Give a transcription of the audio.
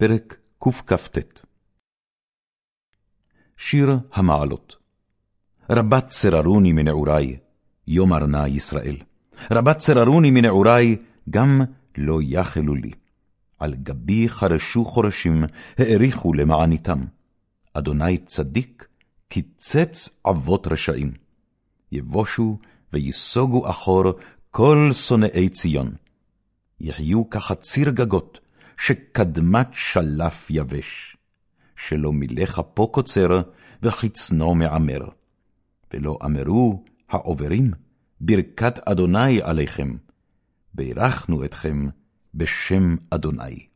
פרק קכ"ט שיר המעלות רבת צררוני מנעורי, יאמר נא ישראל. רבת צררוני מנעורי, גם לא יחלו לי. על גבי חרשו חורשים, האריכו למעניתם. אדוני צדיק, קיצץ אבות רשעים. יבושו ויסוגו אחור כל שונאי ציון. יחיו כחציר גגות, שקדמת שלף יבש, שלא מילך אפו קוצר, וחצנו מעמר. ולא אמרו העוברים, ברכת אדוני עליכם, בירכנו אתכם בשם אדוני.